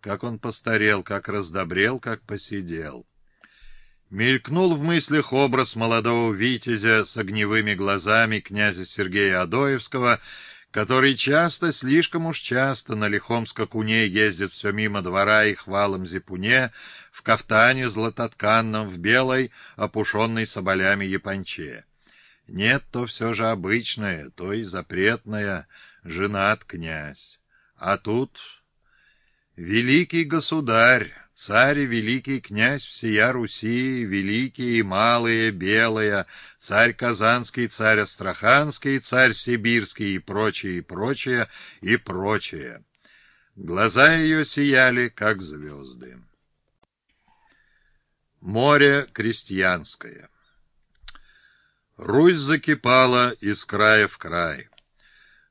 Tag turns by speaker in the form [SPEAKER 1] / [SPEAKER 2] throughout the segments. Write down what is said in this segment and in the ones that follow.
[SPEAKER 1] как он постарел, как раздобрел, как посидел. Мелькнул в мыслях образ молодого витязя с огневыми глазами князя Сергея Адоевского, который часто, слишком уж часто, на лихом скакуне ездит все мимо двора и хвалом зипуне, в кафтане златотканном, в белой, опушенной соболями японче. Нет, то все же обычное, то и запретное, женат князь. А тут великий государь, царь и великий князь всея Руси, великие и малые, белые, царь Казанский, царь Астраханский, царь Сибирский и прочее, и прочее, и прочее. Глаза ее сияли, как звезды. Море крестьянское Русь закипала из края в край.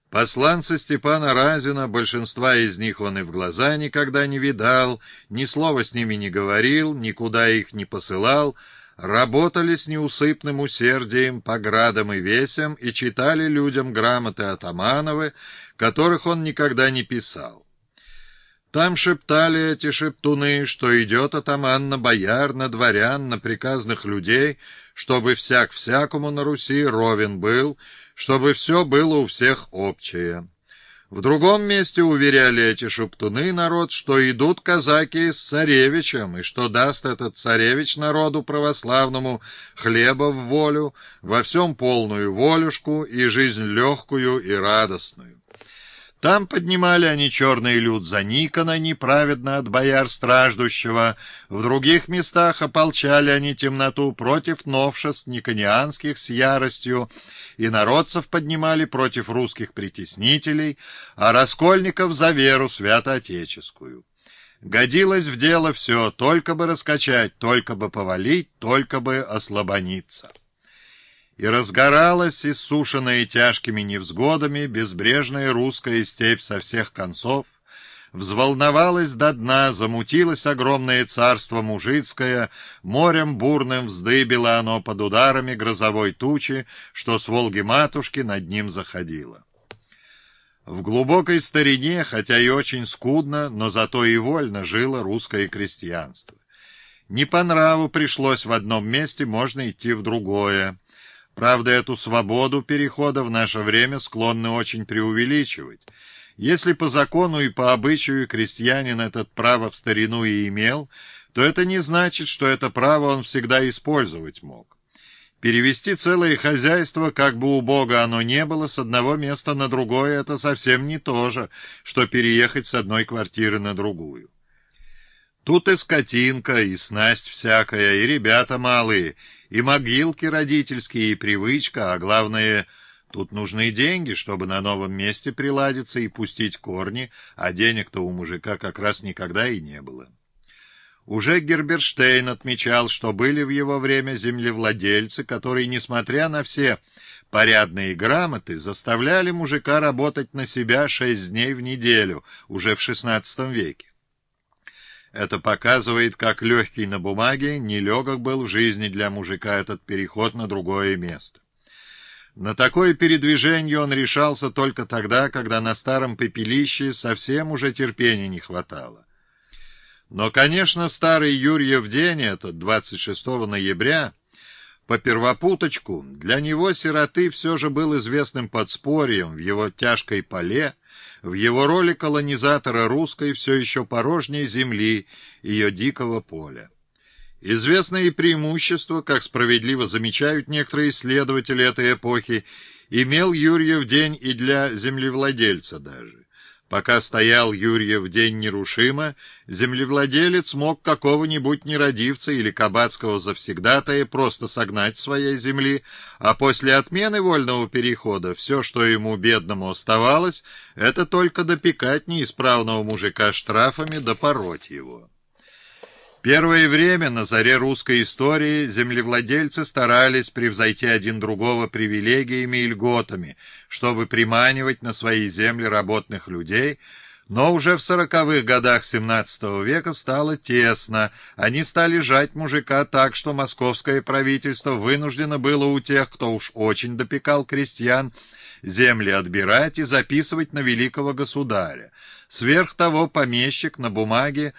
[SPEAKER 1] Посланцы Степана Разина, большинства из них он и в глаза никогда не видал, ни слова с ними не говорил, никуда их не посылал, работали с неусыпным усердием по градам и весям и читали людям грамоты Атамановы, которых он никогда не писал. Там шептали эти шептуны, что идет атаман на бояр, на дворян, на приказных людей, чтобы всяк всякому на Руси ровен был, чтобы все было у всех общее. В другом месте уверяли эти шептуны народ, что идут казаки с царевичем, и что даст этот царевич народу православному хлеба в волю, во всем полную волюшку и жизнь легкую и радостную. Там поднимали они черный люд за Никона, неправедно от бояр страждущего. В других местах ополчали они темноту против новшеств никонианских с яростью, и народцев поднимали против русских притеснителей, а раскольников за веру святоотеческую. Годилось в дело все, только бы раскачать, только бы повалить, только бы ослабониться и разгоралась, иссушенная тяжкими невзгодами, безбрежная русская степь со всех концов, взволновалась до дна, замутилось огромное царство мужицкое, морем бурным вздыбило оно под ударами грозовой тучи, что с Волги-матушки над ним заходило. В глубокой старине, хотя и очень скудно, но зато и вольно жило русское крестьянство. Не по нраву пришлось в одном месте, можно идти в другое. Правда, эту свободу перехода в наше время склонны очень преувеличивать. Если по закону и по обычаю крестьянин этот право в старину и имел, то это не значит, что это право он всегда использовать мог. Перевести целое хозяйство, как бы у Бога оно не было, с одного места на другое, это совсем не то же, что переехать с одной квартиры на другую. Тут и скотинка, и снасть всякая, и ребята малые — и могилки родительские, и привычка, а главное, тут нужны деньги, чтобы на новом месте приладиться и пустить корни, а денег-то у мужика как раз никогда и не было. Уже Герберштейн отмечал, что были в его время землевладельцы, которые, несмотря на все порядные грамоты, заставляли мужика работать на себя шесть дней в неделю, уже в XVI веке. Это показывает, как легкий на бумаге, нелегок был в жизни для мужика этот переход на другое место. На такое передвижение он решался только тогда, когда на старом пепелище совсем уже терпения не хватало. Но, конечно, старый Юрьев день, этот 26 ноября, по первопуточку, для него сироты все же был известным подспорьем в его тяжкой поле, в его роли колонизатора русской все еще порожней земли, ее дикого поля. Известное преимущество, как справедливо замечают некоторые исследователи этой эпохи, имел Юрьев день и для землевладельца даже. Пока стоял Юрьев день нерушимо, землевладелец мог какого-нибудь нерадивца или кабацкого завсегдатая просто согнать своей земли, а после отмены вольного перехода все, что ему, бедному, оставалось, это только допекать неисправного мужика штрафами да пороть его. Первое время на заре русской истории землевладельцы старались превзойти один другого привилегиями и льготами, чтобы приманивать на свои земли работных людей, но уже в сороковых годах XVII века стало тесно, они стали жать мужика так, что московское правительство вынуждено было у тех, кто уж очень допекал крестьян, земли отбирать и записывать на великого государя. Сверх того, помещик на бумаге